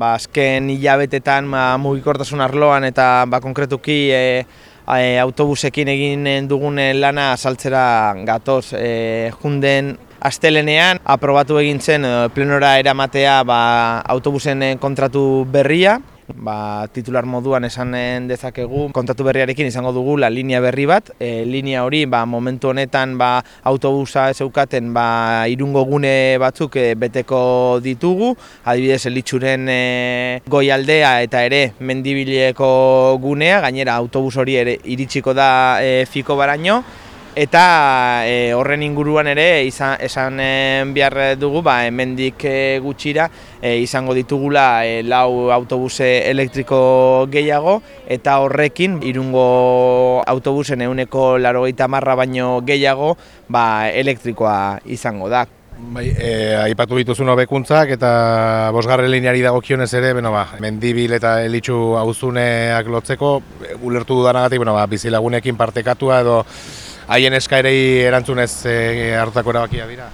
Ba, azken hilabetetan ba, mugikortasun arloan eta ba, konkretuki e, e, autobusekin egin dugun lana saltzera gatoz. E, junden astelenean aprobatu egin zen e, plenora eramatea ba, autobusen kontratu berria ba, titular moduan esanen dezakegu kontatu berriarekin izango dugu la linea berri bat. E, linea hori ba, momentu honetan ba, autobusa zeukaten ba, irungo gune batzuk e, beteko ditugu. Adibidez, elitsuren e, goialdea eta ere mendibileko gunea, gainera autobus hori ere iritsiko da e, fiko baraino eta e, horren inguruan ere izan, esan e, behar dugu ba, hemendik e, gutxira e, izango ditugula e, lau autobuse elektriko gehiago eta horrekin irungo autobusen euneko larogeita marra baino gehiago ba, elektrikoa izango da. Bai, e, aipatu dituzun hobekuntzak eta bosgarren lineari dagokionez ere, bueno, ba, mendibil eta elitxu auzuneak lotzeko, ulertu dudanagatik, bueno, ba, bizilagunekin partekatua edo haien eskairei erantzunez e, hartako erabakia dira?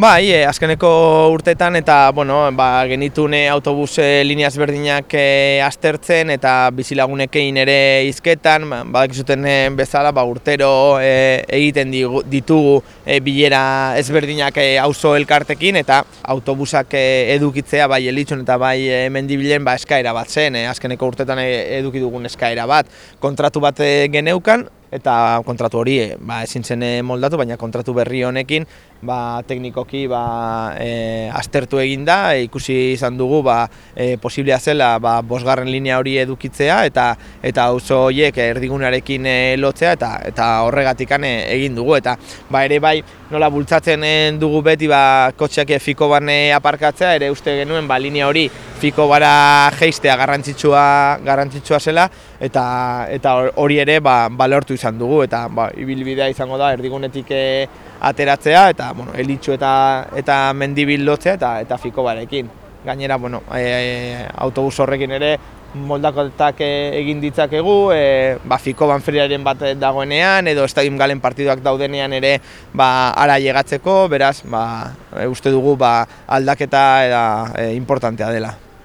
Bai, e, azkeneko urtetan eta bueno, ba, genitune autobus e, lineaz berdinak e, aztertzen eta bizilagunekein ere izketan, ba, badak izuten e, bezala ba, urtero e, egiten ditugu e, bilera ezberdinak e, auzo elkartekin eta autobusak e, edukitzea bai elitxun eta bai e, mendibilen ba, eskaira bat zen, e, azkeneko urtetan e, eduki dugun eskaira bat. Kontratu bat geneukan, eta kontratu hori eh, ba, ezin zen eh, moldatu, baina kontratu berri honekin ba, teknikoki ba, e, aztertu egin da, ikusi izan dugu ba, e, posiblea zela ba, bosgarren linea hori edukitzea eta eta auzo horiek erdigunarekin e, lotzea eta eta horregatik egin dugu. Eta ba, ere bai nola bultzatzen dugu beti ba, kotxeak fiko bane aparkatzea, ere uste genuen ba, linea hori fiko bara geistea garrantzitsua garrantzitsua zela eta eta hori ere ba, balortu izan dugu eta ba, ibilbidea izango da erdigunetik e, ateratzea eta bueno, elitxu eta eta mendibil lotzea eta eta fiko barekin. Gainera, bueno, e, autobus horrekin ere moldakotak egin ditzakegu, e, ba, fiko banferiaren bat dagoenean, edo estadium galen partiduak daudenean ere ba, ara llegatzeko, beraz, ba, uste dugu ba, aldaketa eta, e, importantea dela.